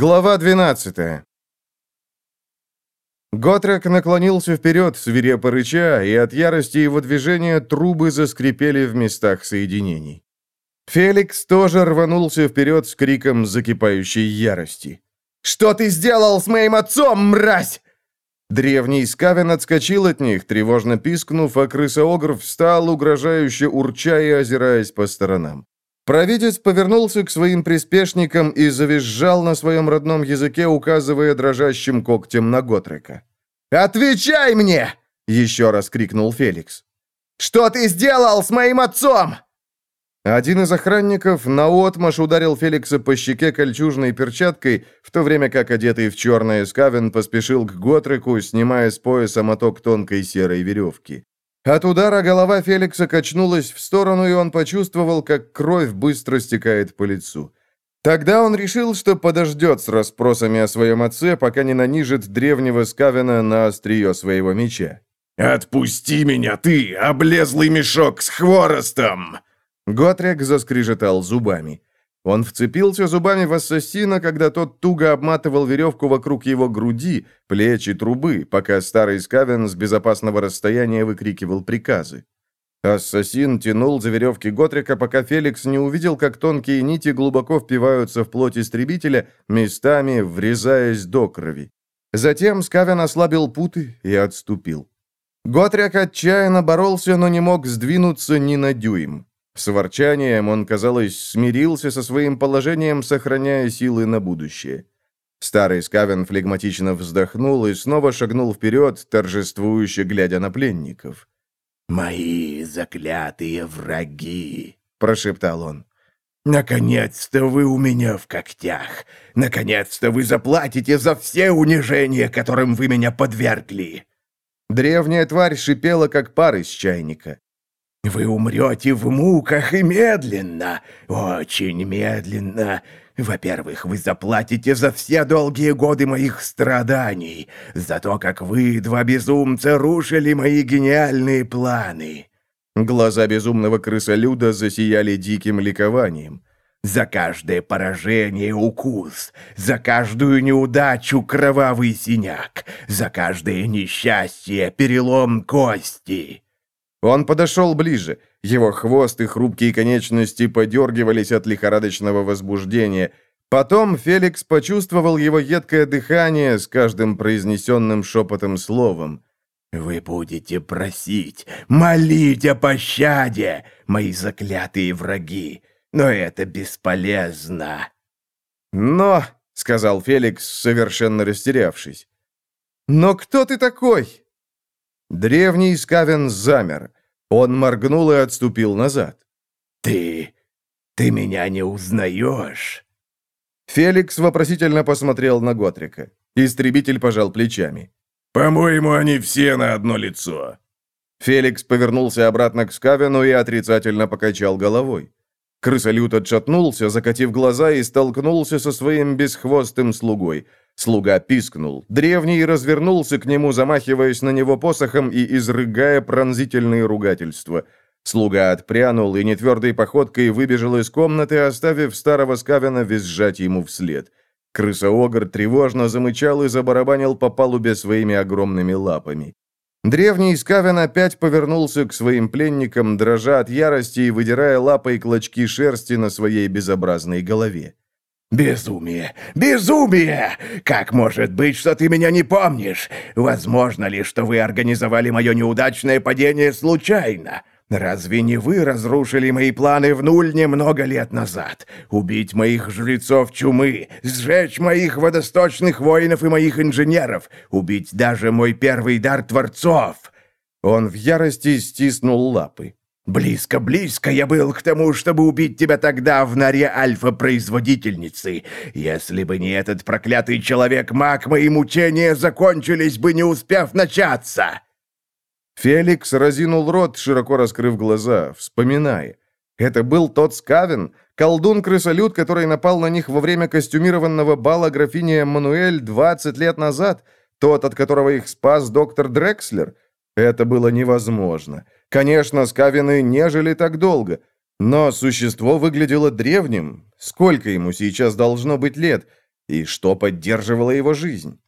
Глава 12 Готрек наклонился вперед, свирепо рыча, и от ярости его движения трубы заскрипели в местах соединений. Феликс тоже рванулся вперед с криком закипающей ярости. «Что ты сделал с моим отцом, мразь?» Древний Скавен отскочил от них, тревожно пискнув, а крысоогр встал, угрожающе урча и озираясь по сторонам. Провидец повернулся к своим приспешникам и завизжал на своем родном языке, указывая дрожащим когтем на Готрека. «Отвечай мне!» — еще раз крикнул Феликс. «Что ты сделал с моим отцом?» Один из охранников наотмашь ударил Феликса по щеке кольчужной перчаткой, в то время как одетый в черное скавен поспешил к Готреку, снимая с пояса моток тонкой серой веревки. От удара голова Феликса качнулась в сторону, и он почувствовал, как кровь быстро стекает по лицу. Тогда он решил, что подождет с расспросами о своем отце, пока не нанижит древнего Скавена на острие своего меча. «Отпусти меня, ты, облезлый мешок с хворостом!» Готрек заскрежетал зубами. Он вцепился зубами в ассасина, когда тот туго обматывал веревку вокруг его груди, плеч и трубы, пока старый Скавен с безопасного расстояния выкрикивал приказы. Ассасин тянул за веревки Готрика, пока Феликс не увидел, как тонкие нити глубоко впиваются в плоть истребителя, местами врезаясь до крови. Затем Скавен ослабил путы и отступил. Готрик отчаянно боролся, но не мог сдвинуться ни на дюйм. С ворчанием он, казалось, смирился со своим положением, сохраняя силы на будущее. Старый Скавен флегматично вздохнул и снова шагнул вперед, торжествующе глядя на пленников. «Мои заклятые враги!» — прошептал он. «Наконец-то вы у меня в когтях! Наконец-то вы заплатите за все унижения, которым вы меня подвергли!» Древняя тварь шипела, как пар из чайника. Вы умрете в муках и медленно, очень медленно. Во-первых, вы заплатите за все долгие годы моих страданий, за то, как вы, два безумца, рушили мои гениальные планы». Глаза безумного крысолюда засияли диким ликованием. «За каждое поражение укус, за каждую неудачу кровавый синяк, за каждое несчастье перелом кости». Он подошел ближе. Его хвост и хрупкие конечности подергивались от лихорадочного возбуждения. Потом Феликс почувствовал его едкое дыхание с каждым произнесенным шепотом словом. «Вы будете просить, молить о пощаде, мои заклятые враги, но это бесполезно». «Но», — сказал Феликс, совершенно растерявшись, — «но кто ты такой?» Древний Скавен замер. Он моргнул и отступил назад. «Ты... ты меня не узнаешь?» Феликс вопросительно посмотрел на Готрика. Истребитель пожал плечами. «По-моему, они все на одно лицо». Феликс повернулся обратно к Скавену и отрицательно покачал головой. Крысолют отшатнулся, закатив глаза, и столкнулся со своим бесхвостым слугой. Слуга пискнул. Древний развернулся к нему, замахиваясь на него посохом и изрыгая пронзительные ругательства. Слуга отпрянул и нетвердой походкой выбежал из комнаты, оставив старого Скавена визжать ему вслед. Крысоогр тревожно замычал и забарабанил по палубе своими огромными лапами. Древний Скавен опять повернулся к своим пленникам, дрожа от ярости и выдирая лапой клочки шерсти на своей безобразной голове. «Безумие! Безумие! Как может быть, что ты меня не помнишь? Возможно ли, что вы организовали мое неудачное падение случайно? Разве не вы разрушили мои планы в Нульне много лет назад? Убить моих жрецов чумы, сжечь моих водосточных воинов и моих инженеров, убить даже мой первый дар творцов!» Он в ярости стиснул лапы. Близко-близко я был к тому, чтобы убить тебя тогда в норе альфа-производительницы. Если бы не этот проклятый человек-маг, мои мучения закончились бы, не успев начаться!» Феликс разинул рот, широко раскрыв глаза, вспоминая. Это был тот Скавен, колдун-крысолют, который напал на них во время костюмированного бала графини Эммануэль 20 лет назад, тот, от которого их спас доктор Дрекслер. Это было невозможно. Конечно, скавины не жили так долго, но существо выглядело древним. Сколько ему сейчас должно быть лет? И что поддерживало его жизнь?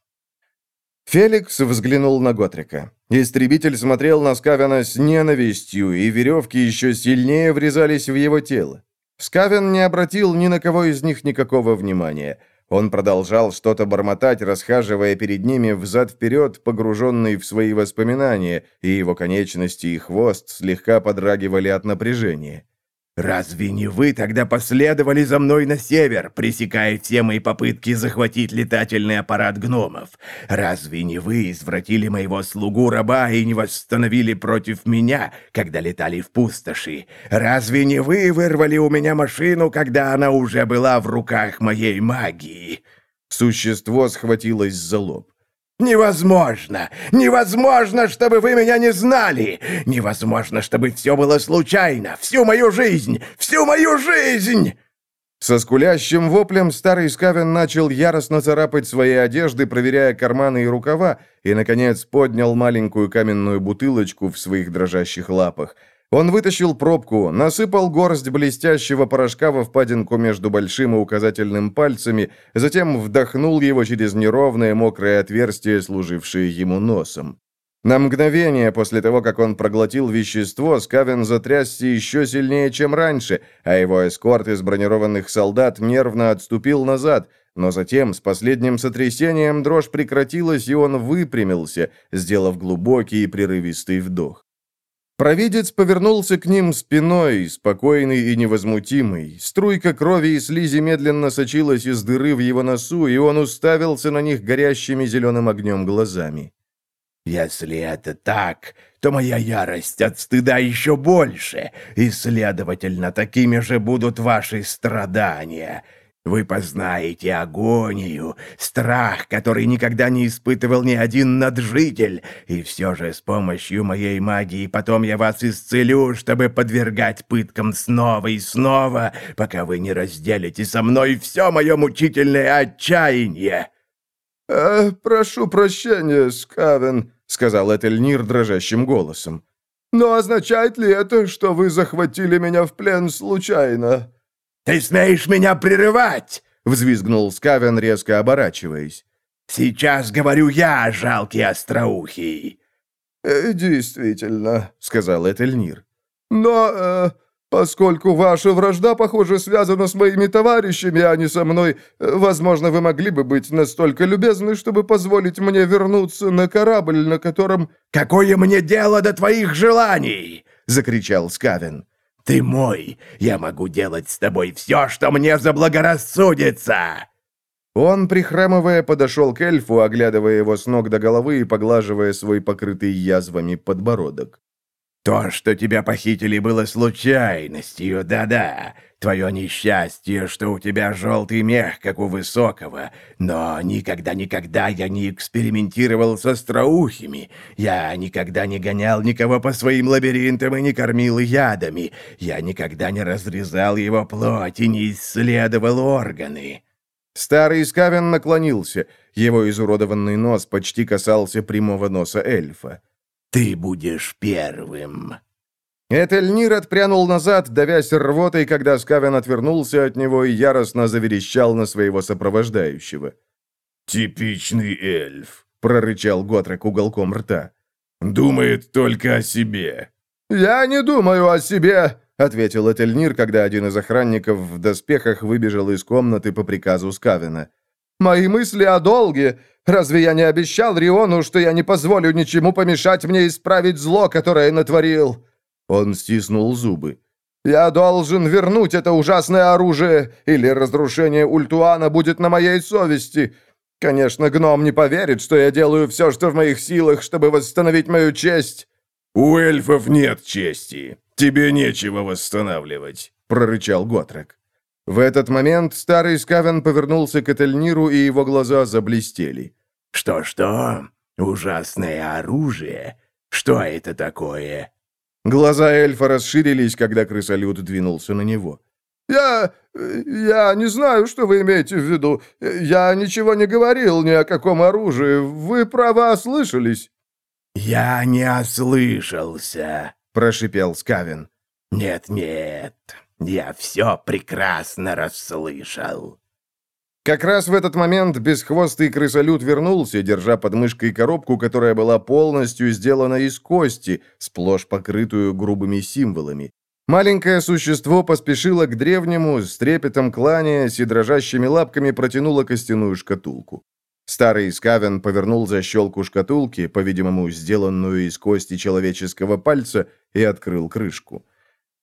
Феликс взглянул на Готрика. Истребитель смотрел на Скавена с ненавистью, и веревки еще сильнее врезались в его тело. Скавен не обратил ни на кого из них никакого внимания. Он продолжал что-то бормотать, расхаживая перед ними взад-вперед, погруженный в свои воспоминания, и его конечности и хвост слегка подрагивали от напряжения. «Разве не вы тогда последовали за мной на север, пресекая все мои попытки захватить летательный аппарат гномов? Разве не вы извратили моего слугу-раба и не восстановили против меня, когда летали в пустоши? Разве не вы вырвали у меня машину, когда она уже была в руках моей магии?» Существо схватилось за лоб. «Невозможно! Невозможно, чтобы вы меня не знали! Невозможно, чтобы все было случайно! Всю мою жизнь! Всю мою жизнь!» Со скулящим воплем старый Скавен начал яростно царапать свои одежды, проверяя карманы и рукава, и, наконец, поднял маленькую каменную бутылочку в своих дрожащих лапах – он вытащил пробку, насыпал горсть блестящего порошка во впадинку между большим и указательным пальцами, затем вдохнул его через неровное мокрое отверстие, служившее ему носом. На мгновение после того, как он проглотил вещество, Скавен затрясся еще сильнее, чем раньше, а его эскорт из бронированных солдат нервно отступил назад, но затем с последним сотрясением дрожь прекратилась, и он выпрямился, сделав глубокий и прерывистый вдох. Провидец повернулся к ним спиной, спокойный и невозмутимый. Струйка крови и слизи медленно сочилась из дыры в его носу, и он уставился на них горящими зеленым огнем глазами. «Если это так, то моя ярость от стыда еще больше, и, следовательно, такими же будут ваши страдания. Вы познаете агонию, страх, который никогда не испытывал ни один наджитель, и все же с помощью моей магии потом я вас исцелю, чтобы подвергать пыткам снова и снова, пока вы не разделите со мной все мое мучительное отчаяние». «Э, «Прошу прощения, Скавен», — сказал Этельнир дрожащим голосом. «Но означает ли это, что вы захватили меня в плен случайно?» «Ты смеешь меня прерывать!» — взвизгнул Скавен, резко оборачиваясь. «Сейчас говорю я, жалкий остроухий!» э, «Действительно», — сказал Этельнир. «Но, э, поскольку ваша вражда, похоже, связана с моими товарищами, а не со мной, э, возможно, вы могли бы быть настолько любезны, чтобы позволить мне вернуться на корабль, на котором...» «Какое мне дело до твоих желаний?» — закричал Скавен. Ты мой, я могу делать с тобой все, что мне заблагорассудится!» Он, прихрамывая, подошел к эльфу, оглядывая его с ног до головы и поглаживая свой покрытый язвами подбородок. «То, что тебя похитили, было случайностью, да-да. Твое несчастье, что у тебя желтый мех, как у высокого. Но никогда-никогда я не экспериментировал со остроухими. Я никогда не гонял никого по своим лабиринтам и не кормил ядами. Я никогда не разрезал его плоть и не исследовал органы». Старый Скавен наклонился. Его изуродованный нос почти касался прямого носа эльфа. «Ты будешь первым». Этельнир отпрянул назад, давясь рвотой, когда Скавен отвернулся от него и яростно заверещал на своего сопровождающего. «Типичный эльф», — прорычал Готрек уголком рта. «Думает только о себе». «Я не думаю о себе», — ответил Этельнир, когда один из охранников в доспехах выбежал из комнаты по приказу Скавена. «Мои мысли о долге. Разве я не обещал Риону, что я не позволю ничему помешать мне исправить зло, которое натворил?» Он стиснул зубы. «Я должен вернуть это ужасное оружие, или разрушение Ультуана будет на моей совести. Конечно, гном не поверит, что я делаю все, что в моих силах, чтобы восстановить мою честь». «У эльфов нет чести. Тебе нечего восстанавливать», — прорычал Готрек. В этот момент старый Скавен повернулся к Этельниру, и его глаза заблестели. «Что-что? Ужасное оружие? Что это такое?» Глаза эльфа расширились, когда крысолют двинулся на него. «Я... я не знаю, что вы имеете в виду. Я ничего не говорил ни о каком оружии. Вы право ослышались». «Я не ослышался», — прошипел Скавин. «Нет-нет, я все прекрасно расслышал». Как раз в этот момент бесхвостый крысолют вернулся, держа под мышкой коробку, которая была полностью сделана из кости, сплошь покрытую грубыми символами. Маленькое существо поспешило к древнему, с трепетом кланяясь и дрожащими лапками протянуло костяную шкатулку. Старый Скавен повернул защелку шкатулки, по-видимому, сделанную из кости человеческого пальца, и открыл крышку.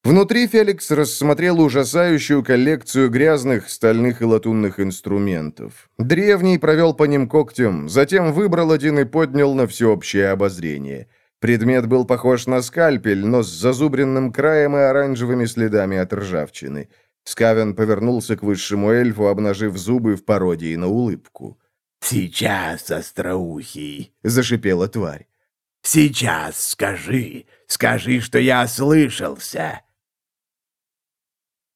Внутри Феликс рассмотрел ужасающую коллекцию грязных стальных и латунных инструментов. Древний провел по ним когтем, затем выбрал один и поднял на всеобщее обозрение. Предмет был похож на скальпель, но с зазубренным краем и оранжевыми следами от ржавчины. Скавен повернулся к высшему эльфу, обнажив зубы в пародии на улыбку. «Сейчас, остроухий!» — зашипела тварь. «Сейчас скажи, скажи, что я ослышался!»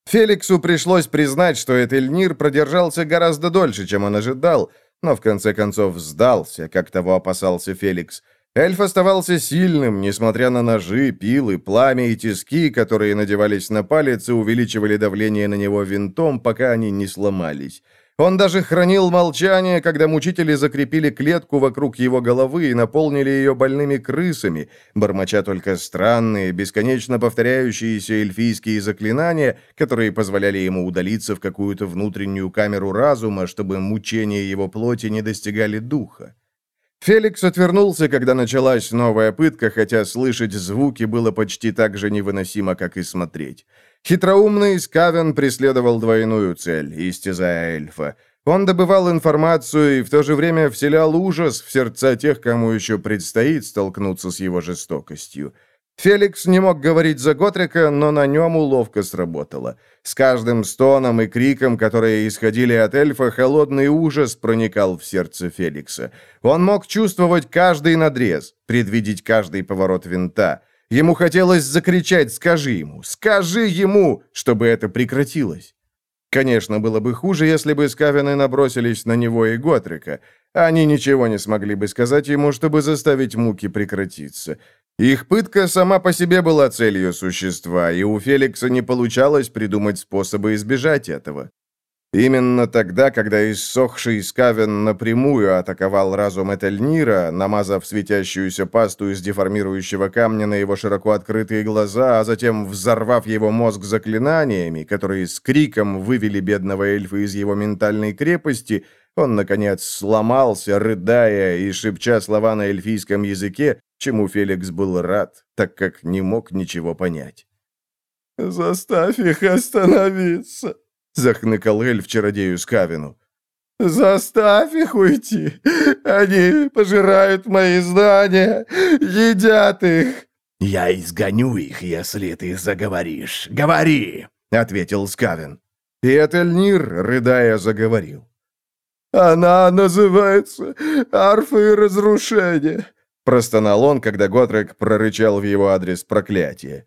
Феликсу пришлось признать, что Этельнир продержался гораздо дольше, чем он ожидал, но в конце концов сдался, как того опасался Феликс. Эльф оставался сильным, несмотря на ножи, пилы, пламя и тиски, которые надевались на палец и увеличивали давление на него винтом, пока они не сломались. Он даже хранил молчание, когда мучители закрепили клетку вокруг его головы и наполнили ее больными крысами, бормоча только странные, бесконечно повторяющиеся эльфийские заклинания, которые позволяли ему удалиться в какую-то внутреннюю камеру разума, чтобы мучения его плоти не достигали духа. Феликс отвернулся, когда началась новая пытка, хотя слышать звуки было почти так же невыносимо, как и смотреть. Хитроумный Скавен преследовал двойную цель, истязая эльфа. Он добывал информацию и в то же время вселял ужас в сердца тех, кому еще предстоит столкнуться с его жестокостью. Феликс не мог говорить за Готрика, но на нем уловка сработала. С каждым стоном и криком, которые исходили от эльфа, холодный ужас проникал в сердце Феликса. Он мог чувствовать каждый надрез, предвидеть каждый поворот винта — Ему хотелось закричать «Скажи ему! Скажи ему!», чтобы это прекратилось. Конечно, было бы хуже, если бы скавины набросились на него и Готрика. Они ничего не смогли бы сказать ему, чтобы заставить муки прекратиться. Их пытка сама по себе была целью существа, и у Феликса не получалось придумать способы избежать этого. Именно тогда, когда иссохший Скавен напрямую атаковал разум Этельнира, намазав светящуюся пасту из деформирующего камня на его широко открытые глаза, а затем взорвав его мозг заклинаниями, которые с криком вывели бедного эльфа из его ментальной крепости, он, наконец, сломался, рыдая и шепча слова на эльфийском языке, чему Феликс был рад, так как не мог ничего понять. «Заставь их остановиться!» — захныкал эльф чародею Скавину. «Заставь их уйти! Они пожирают мои здания, едят их!» «Я изгоню их, если ты заговоришь. Говори!» — ответил Скавин. И Этельнир, рыдая, заговорил. «Она называется арфой разрушения», — простонал он, когда Готрек прорычал в его адрес проклятие.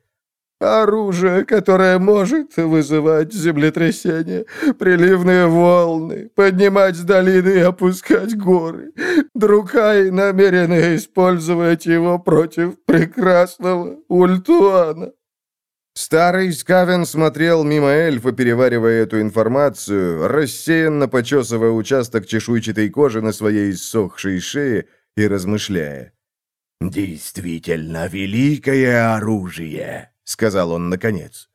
Оружие, которое может вызывать землетрясения, приливные волны, поднимать долины и опускать горы. Друкай намерены использовать его против прекрасного Ультуана. Старый Скавен смотрел мимо эльфа, переваривая эту информацию, рассеянно почесывая участок чешуйчатой кожи на своей иссохшей шее и размышляя. «Действительно великое оружие!» — сказал он наконец.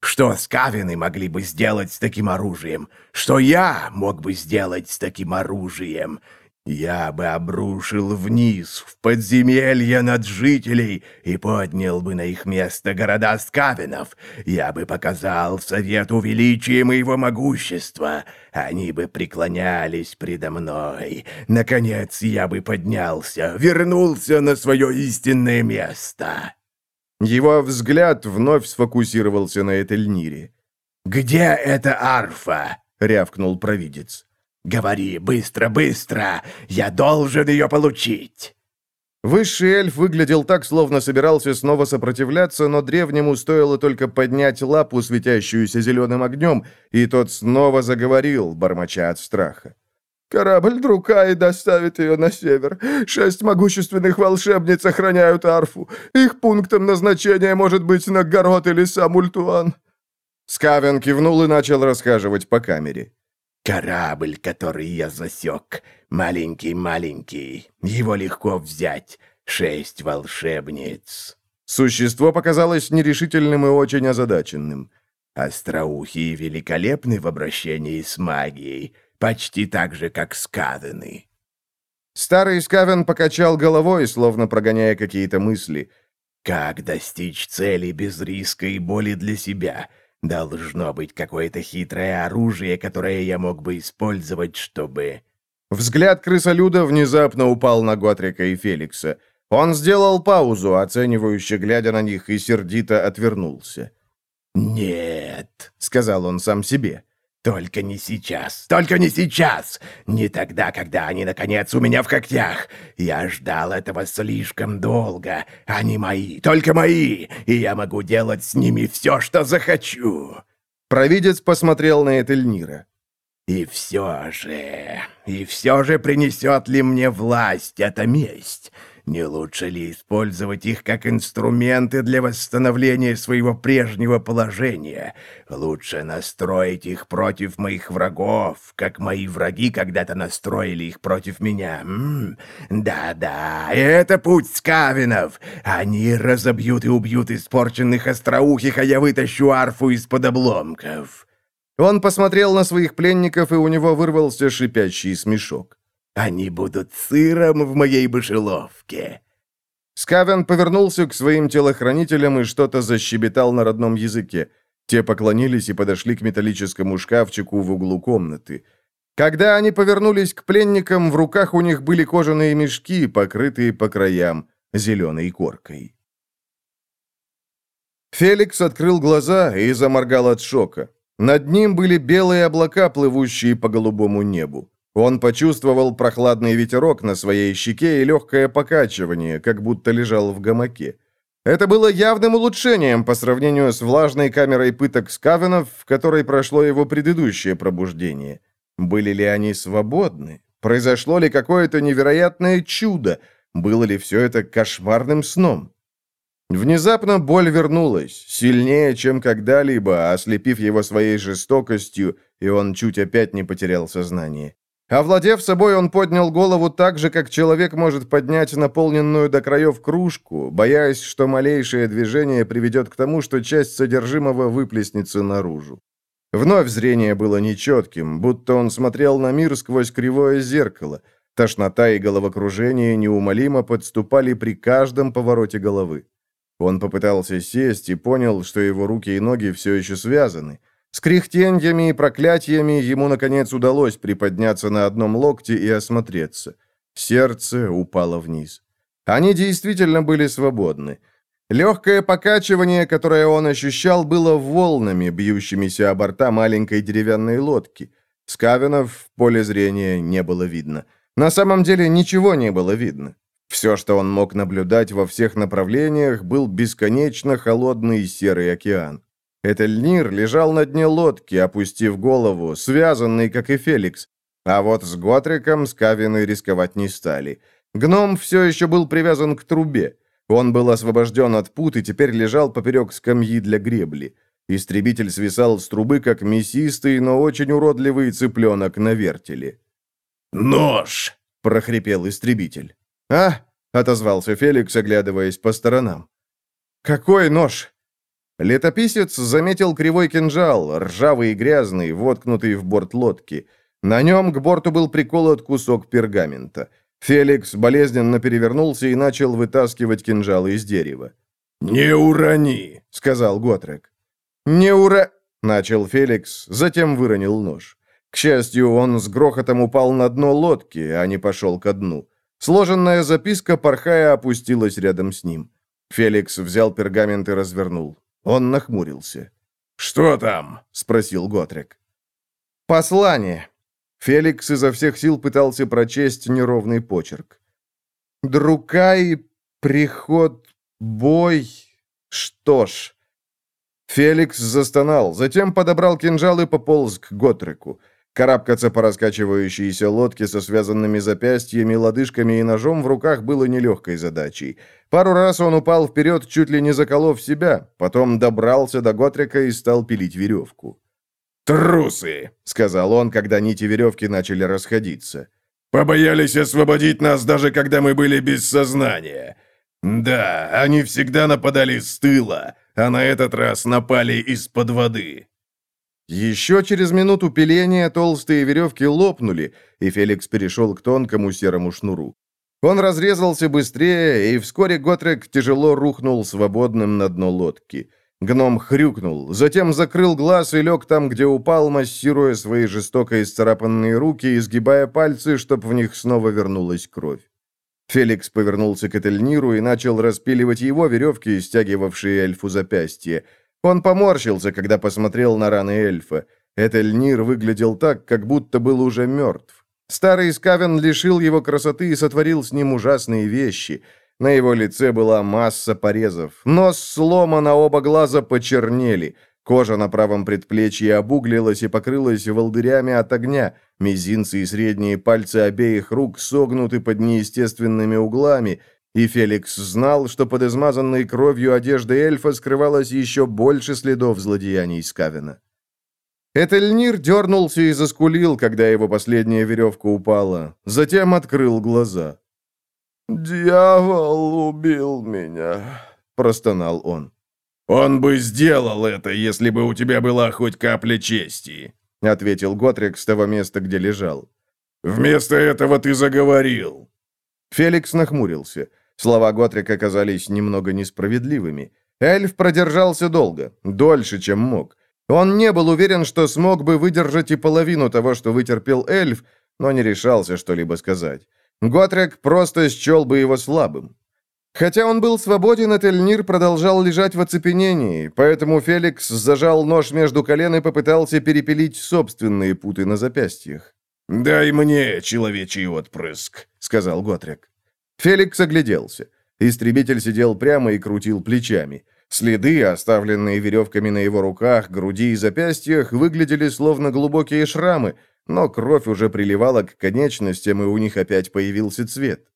«Что скавины могли бы сделать с таким оружием? Что я мог бы сделать с таким оружием? Я бы обрушил вниз, в подземелье над жителей и поднял бы на их место города скавинов. Я бы показал совету величия моего могущества. Они бы преклонялись предо мной. Наконец я бы поднялся, вернулся на свое истинное место». Его взгляд вновь сфокусировался на Этельнире. «Где эта арфа?» — рявкнул провидец. «Говори быстро, быстро! Я должен ее получить!» Высший эльф выглядел так, словно собирался снова сопротивляться, но древнему стоило только поднять лапу, светящуюся зеленым огнем, и тот снова заговорил, бормоча от страха. Корабль Друкаи доставит ее на север. Шесть могущественных волшебниц охраняют арфу. Их пунктом назначения может быть Нагород или сам Ультуан». Скавен кивнул и начал расхаживать по камере. Корабль, который я засек, маленький-маленький. Его легко взять. Шесть волшебниц». Существо показалось нерешительным и очень озадаченным. «Остроухие великолепны в обращении с магией, почти так же, как скаданы». Старый Скавен покачал головой, словно прогоняя какие-то мысли. «Как достичь цели без риска и боли для себя? Должно быть какое-то хитрое оружие, которое я мог бы использовать, чтобы...» Взгляд крысолюда внезапно упал на Готрика и Феликса. Он сделал паузу, оценивающе глядя на них, и сердито отвернулся. «Нет», — сказал он сам себе, — «только не сейчас, только не сейчас, не тогда, когда они, наконец, у меня в когтях. Я ждал этого слишком долго. Они мои, только мои, и я могу делать с ними все, что захочу». Провидец посмотрел на Этельнира. «И все же, и все же принесет ли мне власть эта месть? Не лучше ли использовать их как инструменты для восстановления своего прежнего положения? Лучше настроить их против моих врагов, как мои враги когда-то настроили их против меня. Да-да, это путь скавинов. Они разобьют и убьют испорченных остроухих, а я вытащу арфу из-под обломков». Он посмотрел на своих пленников, и у него вырвался шипящий смешок. Они будут сыром в моей башеловке». Скавен повернулся к своим телохранителям и что-то защебетал на родном языке. Те поклонились и подошли к металлическому шкафчику в углу комнаты. Когда они повернулись к пленникам, в руках у них были кожаные мешки, покрытые по краям зеленой коркой. Феликс открыл глаза и заморгал от шока. Над ним были белые облака, плывущие по голубому небу. Он почувствовал прохладный ветерок на своей щеке и легкое покачивание, как будто лежал в гамаке. Это было явным улучшением по сравнению с влажной камерой пыток Скавенов, в которой прошло его предыдущее пробуждение. Были ли они свободны? Произошло ли какое-то невероятное чудо? Было ли все это кошмарным сном? Внезапно боль вернулась, сильнее, чем когда-либо, ослепив его своей жестокостью, и он чуть опять не потерял сознание. Овладев собой, он поднял голову так же, как человек может поднять наполненную до краев кружку, боясь, что малейшее движение приведет к тому, что часть содержимого выплеснется наружу. Вновь зрение было нечетким, будто он смотрел на мир сквозь кривое зеркало. Тошнота и головокружение неумолимо подступали при каждом повороте головы. Он попытался сесть и понял, что его руки и ноги все еще связаны – с кряхтеньями и проклятиями ему, наконец, удалось приподняться на одном локте и осмотреться. Сердце упало вниз. Они действительно были свободны. Легкое покачивание, которое он ощущал, было волнами, бьющимися о борта маленькой деревянной лодки. Скавенов в поле зрения не было видно. На самом деле ничего не было видно. Все, что он мог наблюдать во всех направлениях, был бесконечно холодный серый океан. Этельнир лежал на дне лодки, опустив голову, связанный, как и Феликс. А вот с Готриком Скавины рисковать не стали. Гном все еще был привязан к трубе. Он был освобожден от пут и теперь лежал поперек скамьи для гребли. Истребитель свисал с трубы, как мясистый, но очень уродливый цыпленок на вертеле. «Нож!» — прохрипел истребитель. «А?» — отозвался Феликс, оглядываясь по сторонам. «Какой нож?» Летописец заметил кривой кинжал, ржавый и грязный, воткнутый в борт лодки. На нем к борту был приколот кусок пергамента. Феликс болезненно перевернулся и начал вытаскивать кинжалы из дерева. «Не урони!» — сказал Готрек. «Не ура...» — начал Феликс, затем выронил нож. К счастью, он с грохотом упал на дно лодки, а не пошел ко дну. Сложенная записка, порхая, опустилась рядом с ним. Феликс взял пергамент и развернул. Он нахмурился. «Что там?» — спросил Готрик. «Послание». Феликс изо всех сил пытался прочесть неровный почерк. «Друкай, приход, бой. Что ж...» Феликс застонал, затем подобрал кинжал и пополз к Готрику. Карабкаться по раскачивающейся лодке со связанными запястьями, лодыжками и ножом в руках было нелегкой задачей. Пару раз он упал вперед, чуть ли не заколов себя, потом добрался до Готрика и стал пилить веревку. «Трусы!» — сказал он, когда нити веревки начали расходиться. «Побоялись освободить нас, даже когда мы были без сознания. Да, они всегда нападали с тыла, а на этот раз напали из-под воды». Еще через минуту пиления толстые веревки лопнули, и Феликс перешел к тонкому серому шнуру. Он разрезался быстрее, и вскоре Готрек тяжело рухнул свободным на дно лодки. Гном хрюкнул, затем закрыл глаз и лег там, где упал, массируя свои жестоко исцарапанные руки и сгибая пальцы, чтобы в них снова вернулась кровь. Феликс повернулся к Этельниру и начал распиливать его веревки, стягивавшие эльфу запястье. Он поморщился, когда посмотрел на раны эльфа. Этельнир выглядел так, как будто был уже мертв. Старый Скавен лишил его красоты и сотворил с ним ужасные вещи — на его лице была масса порезов. Нос сломан, а оба глаза почернели. Кожа на правом предплечье обуглилась и покрылась волдырями от огня. Мизинцы и средние пальцы обеих рук согнуты под неестественными углами. И Феликс знал, что под измазанной кровью одежды эльфа скрывалось еще больше следов злодеяний Скавина. Этельнир дернулся и заскулил, когда его последняя веревка упала. Затем открыл глаза. «Дьявол убил меня», — простонал он. «Он бы сделал это, если бы у тебя была хоть капля чести», — ответил Готрик с того места, где лежал. «Вместо этого ты заговорил». Феликс нахмурился. Слова Готрика оказались немного несправедливыми. Эльф продержался долго, дольше, чем мог. Он не был уверен, что смог бы выдержать и половину того, что вытерпел эльф, но не решался что-либо сказать. Готрек просто счел бы его слабым. Хотя он был свободен, Этельнир продолжал лежать в оцепенении, поэтому Феликс зажал нож между колен и попытался перепилить собственные путы на запястьях. «Дай мне человечий отпрыск», — сказал Готрек. Феликс огляделся. Истребитель сидел прямо и крутил плечами. Следы, оставленные веревками на его руках, груди и запястьях, выглядели словно глубокие шрамы, но кровь уже приливала к конечностям, и у них опять появился цвет.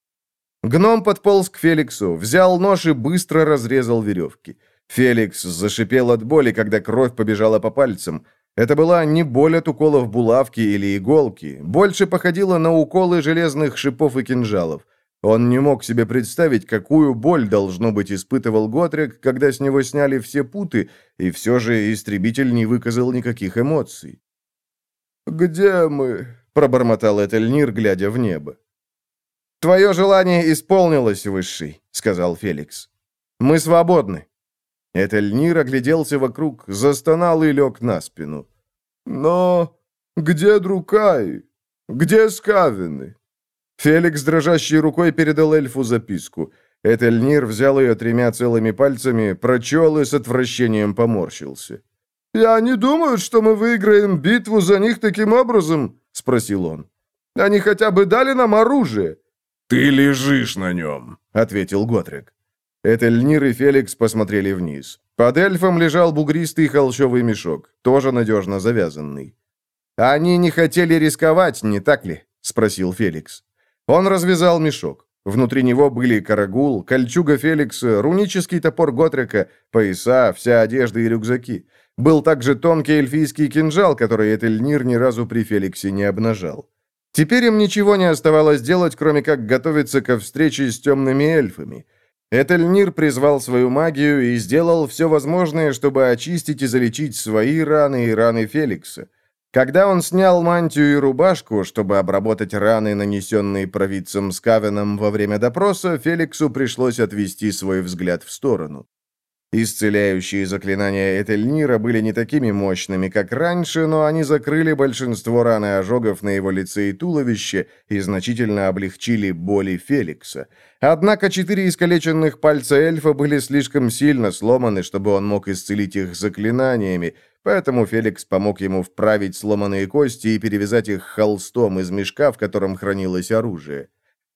Гном подполз к Феликсу, взял нож и быстро разрезал веревки. Феликс зашипел от боли, когда кровь побежала по пальцам. Это была не боль от уколов булавки или иголки, больше походила на уколы железных шипов и кинжалов. Он не мог себе представить, какую боль, должно быть, испытывал Готрик, когда с него сняли все путы, и все же истребитель не выказал никаких эмоций. «Где мы?» — пробормотал Этельнир, глядя в небо. «Твое желание исполнилось, Высший», — сказал Феликс. «Мы свободны». Этельнир огляделся вокруг, застонал и лег на спину. «Но где Друкай? Где Скавины?» Феликс дрожащей рукой передал эльфу записку. Этельнир взял ее тремя целыми пальцами, прочел и с отвращением поморщился. «Я не думаю, что мы выиграем битву за них таким образом», — спросил он. «Они хотя бы дали нам оружие». «Ты лежишь на нем», — ответил Готрик. Этельнир и Феликс посмотрели вниз. Под эльфом лежал бугристый холщовый мешок, тоже надежно завязанный. «Они не хотели рисковать, не так ли?» — спросил Феликс. Он развязал мешок. Внутри него были карагул, кольчуга Феликса, рунический топор Готрика, пояса, вся одежда и рюкзаки. Был также тонкий эльфийский кинжал, который Этельнир ни разу при Феликсе не обнажал. Теперь им ничего не оставалось делать, кроме как готовиться ко встрече с темными эльфами. Этельнир призвал свою магию и сделал все возможное, чтобы очистить и залечить свои раны и раны Феликса. Когда он снял мантию и рубашку, чтобы обработать раны, нанесенные провидцем Скавеном во время допроса, Феликсу пришлось отвести свой взгляд в сторону. Исцеляющие заклинания Этельнира были не такими мощными, как раньше, но они закрыли большинство ран и ожогов на его лице и туловище и значительно облегчили боли Феликса. Однако четыре искалеченных пальца эльфа были слишком сильно сломаны, чтобы он мог исцелить их заклинаниями, поэтому Феликс помог ему вправить сломанные кости и перевязать их холстом из мешка, в котором хранилось оружие.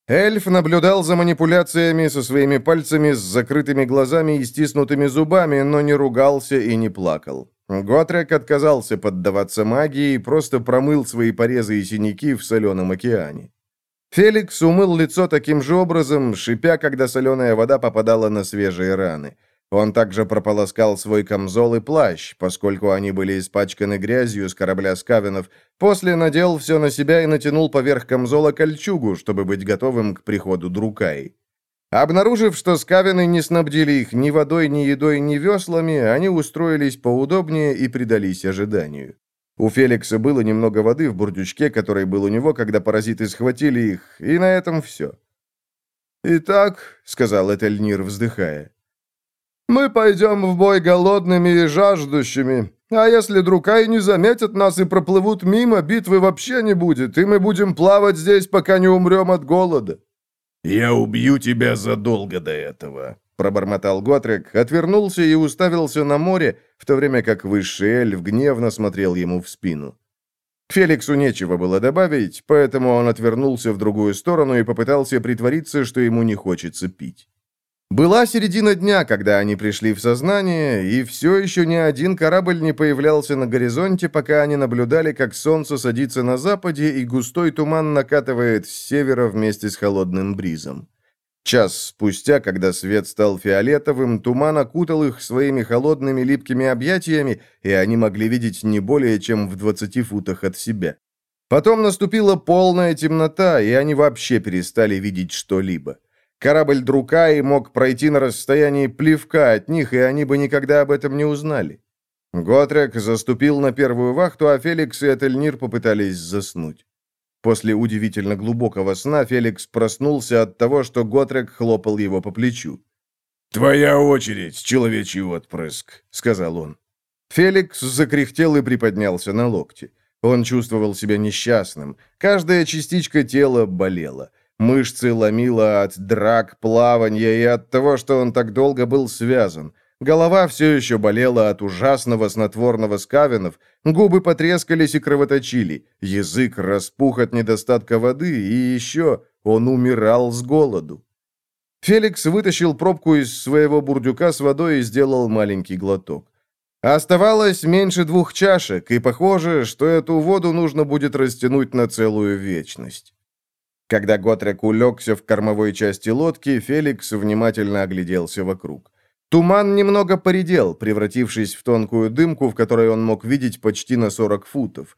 Эльф наблюдал за манипуляциями со своими пальцами с закрытыми глазами и стиснутыми зубами, но не ругался и не плакал. Готрек отказался поддаваться магии и просто промыл свои порезы и синяки в соленом океане. Феликс умыл лицо таким же образом, шипя, когда соленая вода попадала на свежие раны. Он также прополоскал свой камзол и плащ, поскольку они были испачканы грязью с корабля скавенов, после надел все на себя и натянул поверх камзола кольчугу, чтобы быть готовым к приходу Друкаи. Обнаружив, что скавины не снабдили их ни водой, ни едой, ни веслами, они устроились поудобнее и предались ожиданию. У Феликса было немного воды в бурдючке, который был у него, когда паразиты схватили их, и на этом все. «Итак», — сказал Этельнир, вздыхая, мы пойдем в бой голодными и жаждущими. А если Друкай не заметят нас и проплывут мимо, битвы вообще не будет, и мы будем плавать здесь, пока не умрем от голода». «Я убью тебя задолго до этого», — пробормотал Готрек, отвернулся и уставился на море, в то время как высший эльф гневно смотрел ему в спину. Феликсу нечего было добавить, поэтому он отвернулся в другую сторону и попытался притвориться, что ему не хочется пить. Была середина дня, когда они пришли в сознание, и все еще ни один корабль не появлялся на горизонте, пока они наблюдали, как солнце садится на западе, и густой туман накатывает с севера вместе с холодным бризом. Час спустя, когда свет стал фиолетовым, туман окутал их своими холодными липкими объятиями, и они могли видеть не более чем в 20 футах от себя. Потом наступила полная темнота, и они вообще перестали видеть что-либо. Корабль Друкаи мог пройти на расстоянии плевка от них, и они бы никогда об этом не узнали. Готрек заступил на первую вахту, а Феликс и Этельнир попытались заснуть. После удивительно глубокого сна Феликс проснулся от того, что Готрек хлопал его по плечу. «Твоя очередь, человечий отпрыск», — сказал он. Феликс закряхтел и приподнялся на локте. Он чувствовал себя несчастным. Каждая частичка тела болела. Мышцы ломило от драк, плавания и от того, что он так долго был связан. Голова все еще болела от ужасного снотворного скавинов, губы потрескались и кровоточили, язык распух от недостатка воды, и еще он умирал с голоду. Феликс вытащил пробку из своего бурдюка с водой и сделал маленький глоток. Оставалось меньше двух чашек, и похоже, что эту воду нужно будет растянуть на целую вечность. Когда Готрек улегся в кормовой части лодки, Феликс внимательно огляделся вокруг. Туман немного поредел, превратившись в тонкую дымку, в которой он мог видеть почти на 40 футов.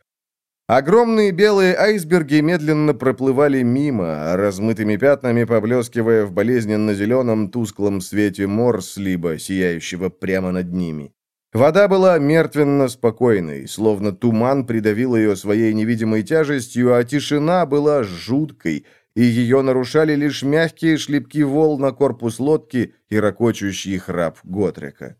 Огромные белые айсберги медленно проплывали мимо, размытыми пятнами поблескивая в болезненно-зеленом тусклом свете морслиба, сияющего прямо над ними. Вода была мертвенно спокойной, словно туман придавил ее своей невидимой тяжестью, а тишина была жуткой, и ее нарушали лишь мягкие шлепки волн на корпус лодки и ракочущий храп Готрека.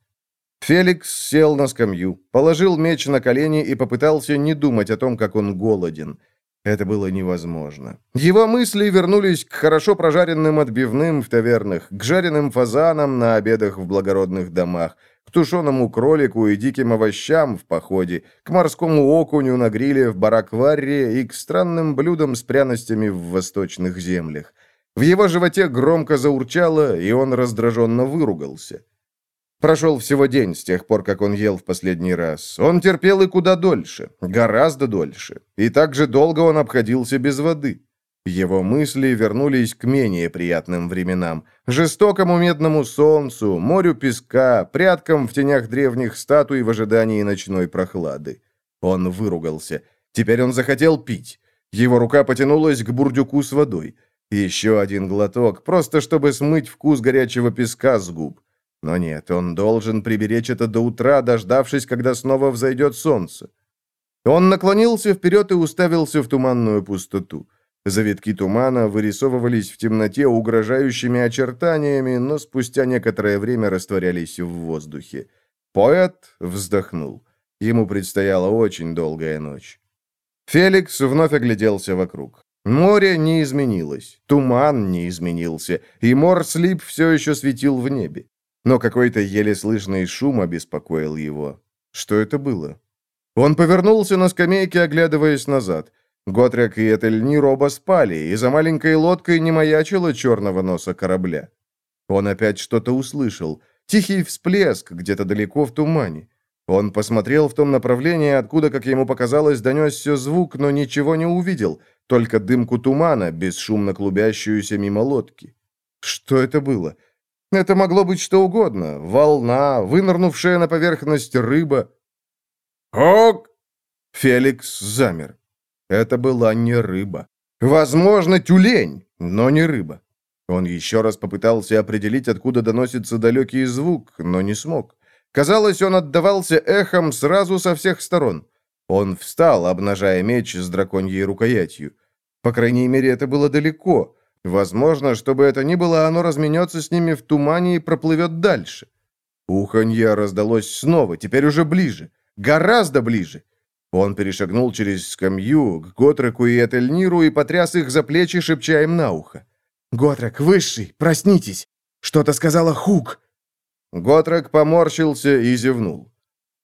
Феликс сел на скамью, положил меч на колени и попытался не думать о том, как он голоден. Это было невозможно. Его мысли вернулись к хорошо прожаренным отбивным в тавернах, к жареным фазанам на обедах в благородных домах, к тушеному кролику и диким овощам в походе, к морскому окуню на гриле в Баракварре и к странным блюдам с пряностями в восточных землях. В его животе громко заурчало, и он раздраженно выругался. Прошел всего день с тех пор, как он ел в последний раз. Он терпел и куда дольше, гораздо дольше. И так же долго он обходился без воды. Его мысли вернулись к менее приятным временам. Жестокому медному солнцу, морю песка, пряткам в тенях древних статуй в ожидании ночной прохлады. Он выругался. Теперь он захотел пить. Его рука потянулась к бурдюку с водой. Еще один глоток, просто чтобы смыть вкус горячего песка с губ. Но нет, он должен приберечь это до утра, дождавшись, когда снова взойдет солнце. Он наклонился вперед и уставился в туманную пустоту. Завитки тумана вырисовывались в темноте угрожающими очертаниями, но спустя некоторое время растворялись в воздухе. Поэт вздохнул. Ему предстояла очень долгая ночь. Феликс вновь огляделся вокруг. Море не изменилось, туман не изменился, и Морслип все еще светил в небе. Но какой-то еле слышный шум обеспокоил его. Что это было? Он повернулся на скамейке, оглядываясь назад. Готрек и Этельнир оба спали, и за маленькой лодкой не маячило черного носа корабля. Он опять что-то услышал. Тихий всплеск где-то далеко в тумане. Он посмотрел в том направлении, откуда, как ему показалось, донесся звук, но ничего не увидел, только дымку тумана, бесшумно клубящуюся мимо лодки. Что это было? Это могло быть что угодно. Волна, вынырнувшая на поверхность рыба. «Ок!» Феликс замер. Это была не рыба. Возможно, тюлень, но не рыба. Он еще раз попытался определить, откуда доносится далекий звук, но не смог. Казалось, он отдавался эхом сразу со всех сторон. Он встал, обнажая меч с драконьей рукоятью. По крайней мере, это было далеко. Возможно, чтобы это ни было, оно разменется с ними в тумане и проплывет дальше. Уханье раздалось снова, теперь уже ближе. Гораздо ближе. Он перешагнул через скамью к Готреку и Этельниру и потряс их за плечи, шепча им на ухо. «Готрек, высший, проснитесь! Что-то сказала Хук!» Готрек поморщился и зевнул.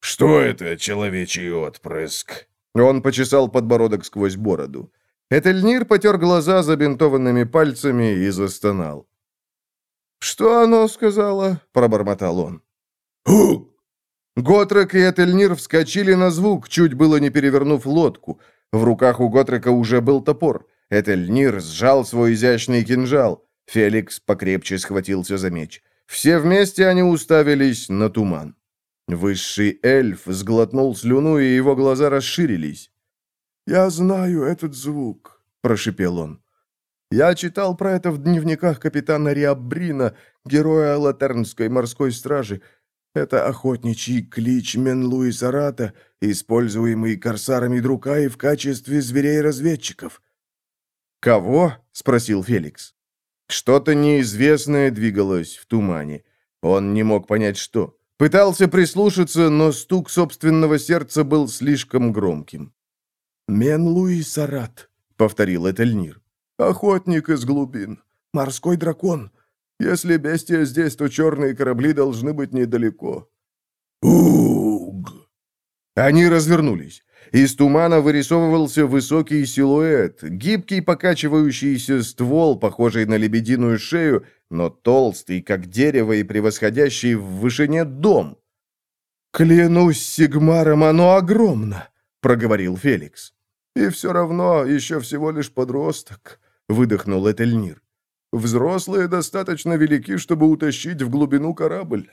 «Что это, человечий отпрыск?» Он почесал подбородок сквозь бороду. Этельнир потер глаза забинтованными пальцами и застонал. «Что оно сказала?» — пробормотал он. «Хук!» Готрек и Этельнир вскочили на звук, чуть было не перевернув лодку. В руках у Готрека уже был топор. Этельнир сжал свой изящный кинжал. Феликс покрепче схватился за меч. Все вместе они уставились на туман. Высший эльф сглотнул слюну, и его глаза расширились. «Я знаю этот звук», — прошипел он. «Я читал про это в дневниках капитана Риабрина, героя Латернской морской стражи. Это охотничий клич Менлуи Сарата, используемый корсарами Друкаи в качестве зверей-разведчиков». «Кого?» — спросил Феликс. Что-то неизвестное двигалось в тумане. Он не мог понять, что. Пытался прислушаться, но стук собственного сердца был слишком громким. «Мен Луи Сарат», — повторил Этельнир. «Охотник из глубин. Морской дракон. Если бестия здесь, то черные корабли должны быть недалеко». «Уг!» Они развернулись. Из тумана вырисовывался высокий силуэт, гибкий покачивающийся ствол, похожий на лебединую шею, но толстый, как дерево, и превосходящий в вышине дом. «Клянусь Сигмаром, оно огромно!» — проговорил Феликс. «И все равно еще всего лишь подросток», — выдохнул Этельнир. «Взрослые достаточно велики, чтобы утащить в глубину корабль».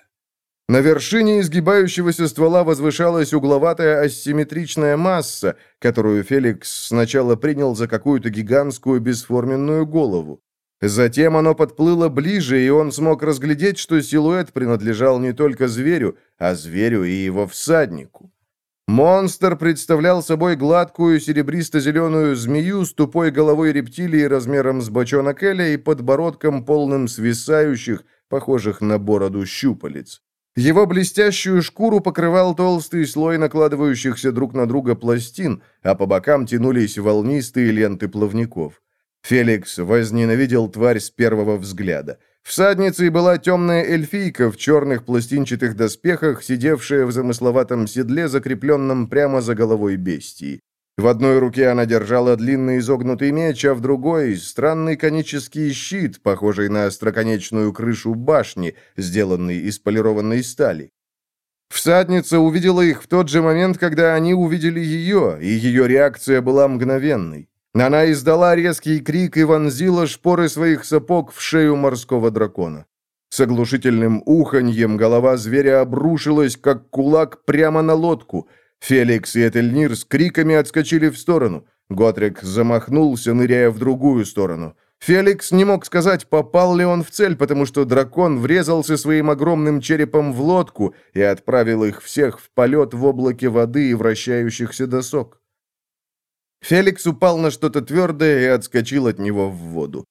На вершине изгибающегося ствола возвышалась угловатая асимметричная масса, которую Феликс сначала принял за какую-то гигантскую бесформенную голову. Затем оно подплыло ближе, и он смог разглядеть, что силуэт принадлежал не только зверю, а зверю и его всаднику. Монстр представлял собой гладкую серебристо-зеленую змею с тупой головой рептилии размером с бочонок Эля и подбородком полным свисающих, похожих на бороду щупалец. Его блестящую шкуру покрывал толстый слой накладывающихся друг на друга пластин, а по бокам тянулись волнистые ленты плавников. Феликс возненавидел тварь с первого взгляда. Всадницей была темная эльфийка в черных пластинчатых доспехах, сидевшая в замысловатом седле, закрепленном прямо за головой бестии. В одной руке она держала длинный изогнутый меч, а в другой — странный конический щит, похожий на остроконечную крышу башни, сделанный из полированной стали. Всадница увидела их в тот же момент, когда они увидели ее, и ее реакция была мгновенной. Она издала резкий крик и вонзила шпоры своих сапог в шею морского дракона. С оглушительным уханьем голова зверя обрушилась, как кулак, прямо на лодку. Феликс и Этельнир с криками отскочили в сторону. Готрик замахнулся, ныряя в другую сторону. Феликс не мог сказать, попал ли он в цель, потому что дракон врезался своим огромным черепом в лодку и отправил их всех в полет в облаке воды и вращающихся досок. Феликс упал на что-то твердое и отскочил от него в воду.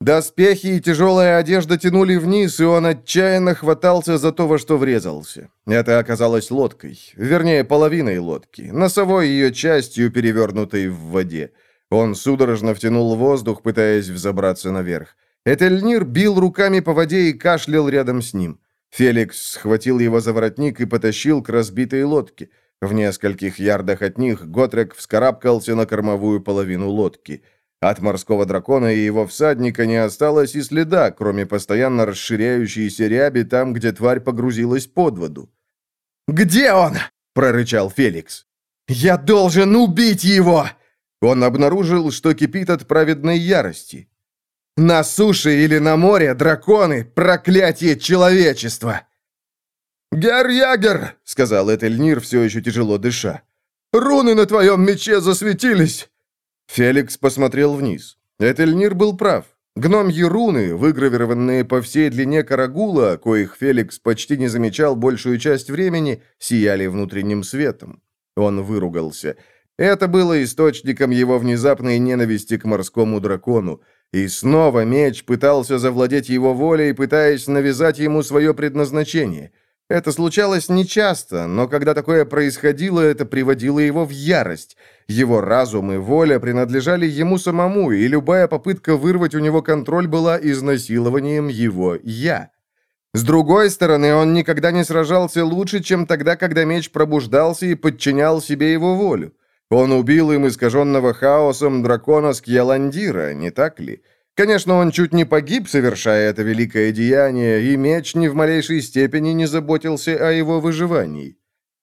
Доспехи и тяжелая одежда тянули вниз, и он отчаянно хватался за то, во что врезался. Это оказалось лодкой, вернее, половиной лодки, носовой ее частью, перевернутой в воде. Он судорожно втянул воздух, пытаясь взобраться наверх. Этельнир бил руками по воде и кашлял рядом с ним. Феликс схватил его за воротник и потащил к разбитой лодке. В нескольких ярдах от них Готрек вскарабкался на кормовую половину лодки. От морского дракона и его всадника не осталось и следа, кроме постоянно расширяющейся ряби там, где тварь погрузилась под воду. «Где он?» — прорычал Феликс. «Я должен убить его!» Он обнаружил, что кипит от праведной ярости. На суше или на море драконы — проклятие человечества!» «Гер-ягер!» — сказал Этельнир, все еще тяжело дыша. «Руны на твоем мече засветились!» Феликс посмотрел вниз. Этельнир был прав. Гномьи руны, выгравированные по всей длине карагула, коих Феликс почти не замечал большую часть времени, сияли внутренним светом. Он выругался. Это было источником его внезапной ненависти к морскому дракону. И снова меч пытался завладеть его волей, пытаясь навязать ему свое предназначение — это случалось нечасто, но когда такое происходило, это приводило его в ярость. Его разум и воля принадлежали ему самому, и любая попытка вырвать у него контроль была изнасилованием его «я». С другой стороны, он никогда не сражался лучше, чем тогда, когда меч пробуждался и подчинял себе его волю. Он убил им искаженного хаосом дракона Скьяландира, не так ли? Конечно, он чуть не погиб, совершая это великое деяние, и меч ни в малейшей степени не заботился о его выживании.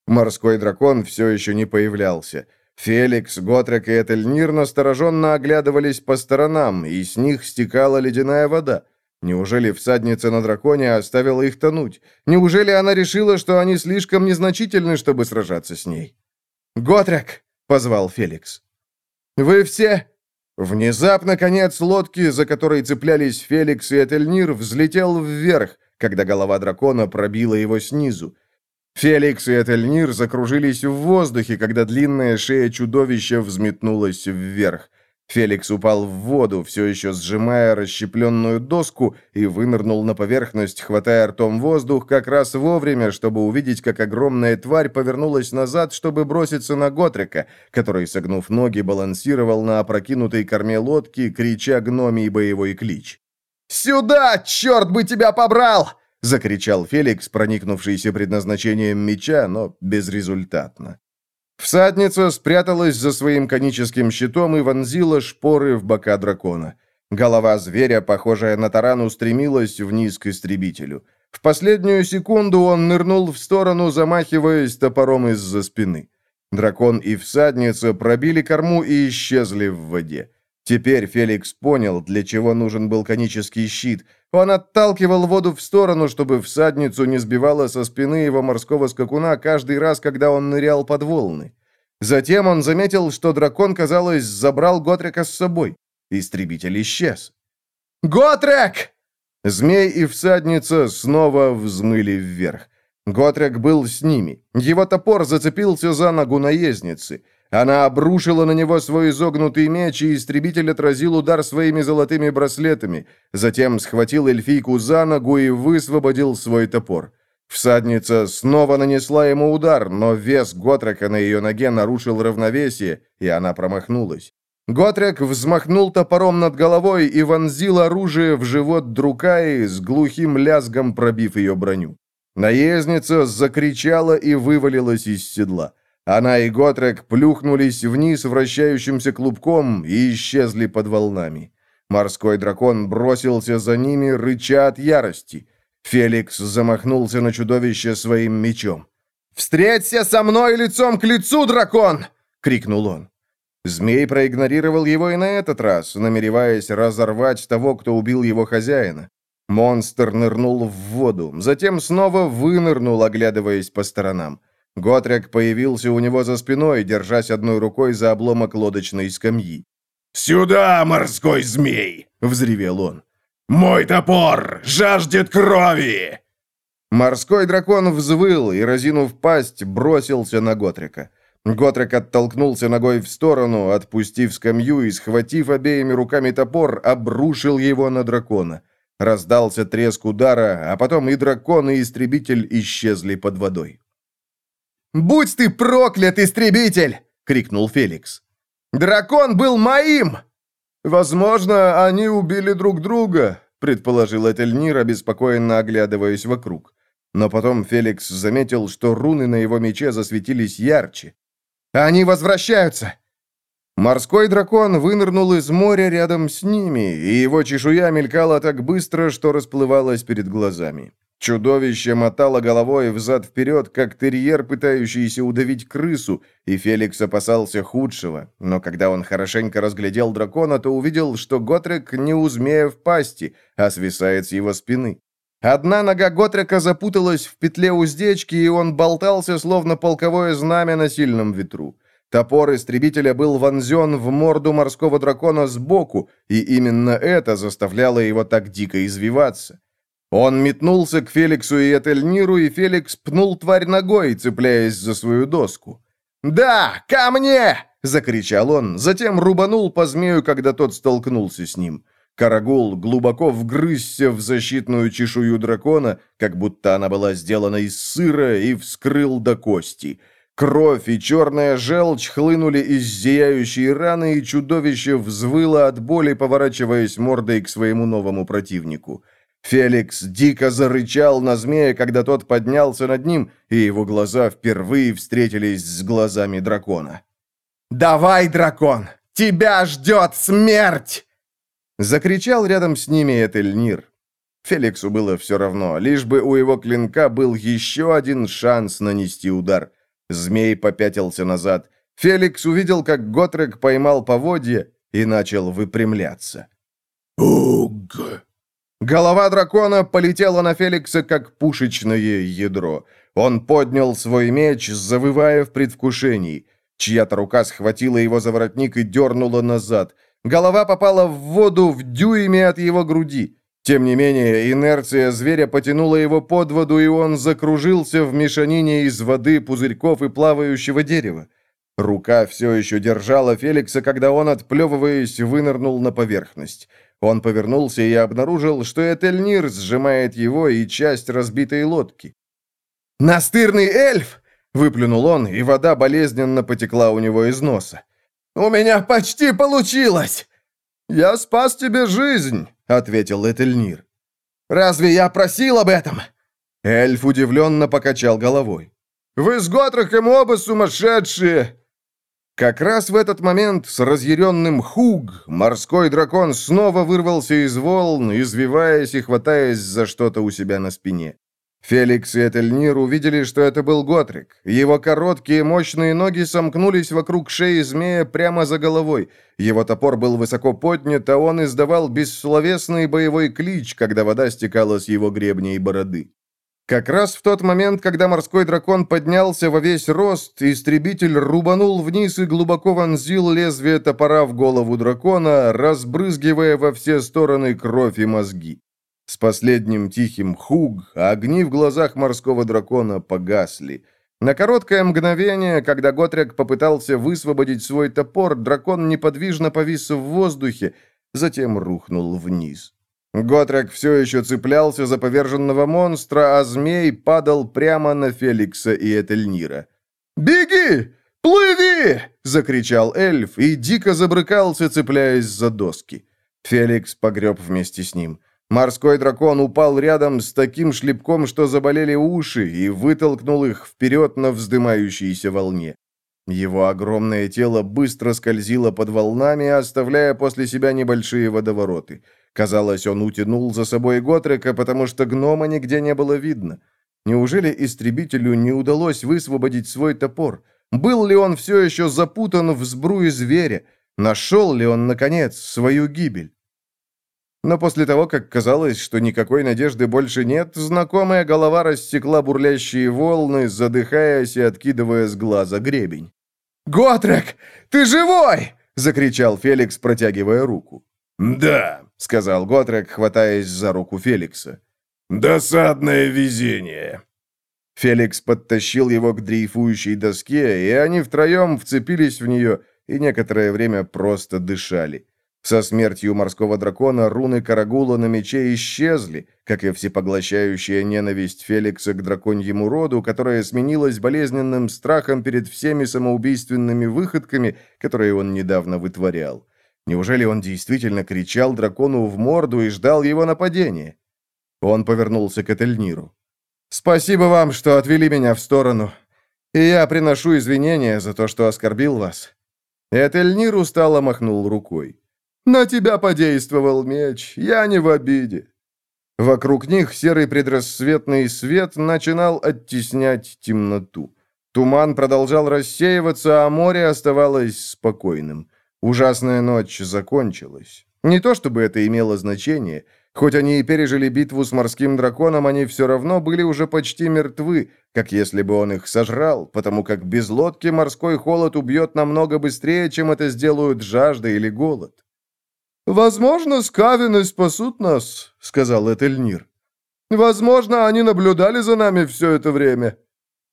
Морской дракон все еще не появлялся. Феликс, Готрек и Этельнир настороженно оглядывались по сторонам, и с них стекала ледяная вода. Неужели всадница на драконе оставила их тонуть? Неужели она решила, что они слишком незначительны, чтобы сражаться с ней? «Готрек!» — позвал Феликс. «Вы все Внезапно конец лодки, за которой цеплялись Феликс и Этельнир, взлетел вверх, когда голова дракона пробила его снизу. Феликс и Этельнир закружились в воздухе, когда длинная шея чудовища взметнулась вверх. Феликс упал в воду, все еще сжимая расщепленную доску, и вынырнул на поверхность, хватая ртом воздух как раз вовремя, чтобы увидеть, как огромная тварь повернулась назад, чтобы броситься на Готрика, который, согнув ноги, балансировал на опрокинутой корме лодки, крича гномий боевой клич. «Сюда, черт бы тебя побрал!» — закричал Феликс, проникнувшийся предназначением меча, но безрезультатно. Всадница спряталась за своим коническим щитом и вонзила шпоры в бока дракона. Голова зверя, похожая на таран, устремилась вниз к истребителю. В последнюю секунду он нырнул в сторону, замахиваясь топором из-за спины. Дракон и всадница пробили корму и исчезли в воде. Теперь Феликс понял, для чего нужен был конический щит. Он отталкивал воду в сторону, чтобы всадницу не сбивала со спины его морского скакуна каждый раз, когда он нырял под волны. Затем он заметил, что дракон, казалось, забрал Готрека с собой. Истребитель исчез. «Готрек!» Змей и всадница снова взмыли вверх. Готрек был с ними. Его топор зацепился за ногу наездницы. Она обрушила на него свой изогнутый меч, и истребитель отразил удар своими золотыми браслетами. Затем схватил эльфийку за ногу и высвободил свой топор. Всадница снова нанесла ему удар, но вес Готрека на ее ноге нарушил равновесие, и она промахнулась. Готрек взмахнул топором над головой и вонзил оружие в живот Друкаи с глухим лязгом пробив ее броню. Наездница закричала и вывалилась из седла. Она и Готрек плюхнулись вниз вращающимся клубком и исчезли под волнами. Морской дракон бросился за ними, рыча от ярости. Феликс замахнулся на чудовище своим мечом. «Встреться со мной лицом к лицу, дракон!» — крикнул он. Змей проигнорировал его и на этот раз, намереваясь разорвать того, кто убил его хозяина. Монстр нырнул в воду, затем снова вынырнул, оглядываясь по сторонам. Готрек появился у него за спиной, держась одной рукой за обломок лодочной скамьи. «Сюда, морской змей!» — взревел он. «Мой топор жаждет крови!» Морской дракон взвыл и, разинув пасть, бросился на Готрика. Готрик оттолкнулся ногой в сторону, отпустив скамью и, схватив обеими руками топор, обрушил его на дракона. Раздался треск удара, а потом и дракон, и истребитель исчезли под водой. «Будь ты проклят, истребитель!» — крикнул Феликс. «Дракон был моим!» «Возможно, они убили друг друга», — предположил Этельнир, обеспокоенно оглядываясь вокруг. Но потом Феликс заметил, что руны на его мече засветились ярче. «Они возвращаются!» Морской дракон вынырнул из моря рядом с ними, и его чешуя мелькала так быстро, что расплывалась перед глазами. Чудовище мотало головой взад-вперед, как терьер, пытающийся удавить крысу, и Феликс опасался худшего. Но когда он хорошенько разглядел дракона, то увидел, что Готрек не у змея в пасти, а свисает с его спины. Одна нога Готрека запуталась в петле уздечки, и он болтался, словно полковое знамя на сильном ветру. Топор истребителя был вонзен в морду морского дракона сбоку, и именно это заставляло его так дико извиваться. Он метнулся к Феликсу и Этельниру, и Феликс пнул тварь ногой, цепляясь за свою доску. «Да, ко мне!» — закричал он, затем рубанул по змею, когда тот столкнулся с ним. Карагул глубоко вгрызся в защитную чешую дракона, как будто она была сделана из сыра, и вскрыл до кости. Кровь и черная желчь хлынули из зияющей раны, и чудовище взвыло от боли, поворачиваясь мордой к своему новому противнику. Феликс дико зарычал на змея, когда тот поднялся над ним, и его глаза впервые встретились с глазами дракона. «Давай, дракон! Тебя ждет смерть!» Закричал рядом с ними Этельнир. Феликсу было все равно, лишь бы у его клинка был еще один шанс нанести удар. Змей попятился назад. Феликс увидел, как Готрек поймал поводья и начал выпрямляться. «Уг!» Голова дракона полетела на Феликса, как пушечное ядро. Он поднял свой меч, завывая в предвкушении. Чья-то рука схватила его за воротник и дернула назад. Голова попала в воду в дюйме от его груди. Тем не менее, инерция зверя потянула его под воду, и он закружился в мешанине из воды, пузырьков и плавающего дерева. Рука все еще держала Феликса, когда он, отплевываясь, вынырнул на поверхность. Он повернулся и обнаружил, что Этельнир сжимает его и часть разбитой лодки. «Настырный эльф!» — выплюнул он, и вода болезненно потекла у него из носа. «У меня почти получилось!» «Я спас тебе жизнь!» — ответил Этельнир. «Разве я просил об этом?» Эльф удивленно покачал головой. «Вы с Готрохом оба сумасшедшие! Как раз в этот момент с разъяренным хуг морской дракон снова вырвался из волн, извиваясь и хватаясь за что-то у себя на спине. Феликс и Этельнир увидели, что это был Готрик. Его короткие мощные ноги сомкнулись вокруг шеи змея прямо за головой. Его топор был высоко поднят, а он издавал бессловесный боевой клич, когда вода стекала с его гребня и бороды. Как раз в тот момент, когда морской дракон поднялся во весь рост, истребитель рубанул вниз и глубоко вонзил лезвие топора в голову дракона, разбрызгивая во все стороны кровь и мозги. С последним тихим хуг огни в глазах морского дракона погасли. На короткое мгновение, когда Готрек попытался высвободить свой топор, дракон неподвижно повис в воздухе, затем рухнул вниз. Готрек все еще цеплялся за поверженного монстра, а змей падал прямо на Феликса и Этельнира. «Беги! Плыви!» — закричал эльф и дико забрыкался, цепляясь за доски. Феликс погреб вместе с ним. Морской дракон упал рядом с таким шлепком, что заболели уши, и вытолкнул их вперед на вздымающейся волне. Его огромное тело быстро скользило под волнами, оставляя после себя небольшие водовороты — Казалось, он утянул за собой Готрека, потому что гнома нигде не было видно. Неужели истребителю не удалось высвободить свой топор? Был ли он все еще запутан в сбруе зверя? Нашел ли он, наконец, свою гибель? Но после того, как казалось, что никакой надежды больше нет, знакомая голова рассекла бурлящие волны, задыхаясь и откидывая с глаза гребень. «Готрек, ты живой!» — закричал Феликс, протягивая руку. «Да», — сказал Готрек, хватаясь за руку Феликса. «Досадное везение». Феликс подтащил его к дрейфующей доске, и они втроем вцепились в нее и некоторое время просто дышали. Со смертью морского дракона руны Карагула на мече исчезли, как и всепоглощающая ненависть Феликса к драконьему роду, которая сменилась болезненным страхом перед всеми самоубийственными выходками, которые он недавно вытворял. Неужели он действительно кричал дракону в морду и ждал его нападения? Он повернулся к Этельниру. «Спасибо вам, что отвели меня в сторону. И я приношу извинения за то, что оскорбил вас». Этельнир устало махнул рукой. «На тебя подействовал меч, я не в обиде». Вокруг них серый предрассветный свет начинал оттеснять темноту. Туман продолжал рассеиваться, а море оставалось спокойным. Ужасная ночь закончилась. Не то чтобы это имело значение. Хоть они и пережили битву с морским драконом, они все равно были уже почти мертвы, как если бы он их сожрал, потому как без лодки морской холод убьет намного быстрее, чем это сделают жажда или голод. «Возможно, скавины спасут нас», — сказал Этельнир. «Возможно, они наблюдали за нами все это время».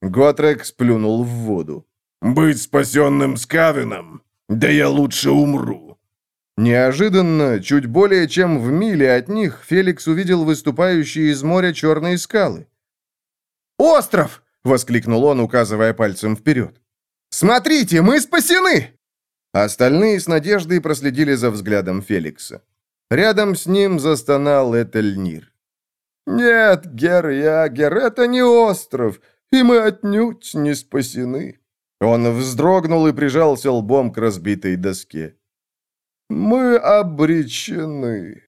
Готрек сплюнул в воду. «Быть спасенным скавином? Да я лучше умру». Неожиданно, чуть более чем в миле от них, Феликс увидел выступающие из моря черные скалы. «Остров!» — воскликнул он, указывая пальцем вперед. «Смотрите, мы спасены!» Остальные с надеждой проследили за взглядом Феликса. Рядом с ним застонал Этельнир. «Нет, Гер Ягер, это не остров, и мы отнюдь не спасены». Он вздрогнул и прижался лбом к разбитой доске. «Мы обречены».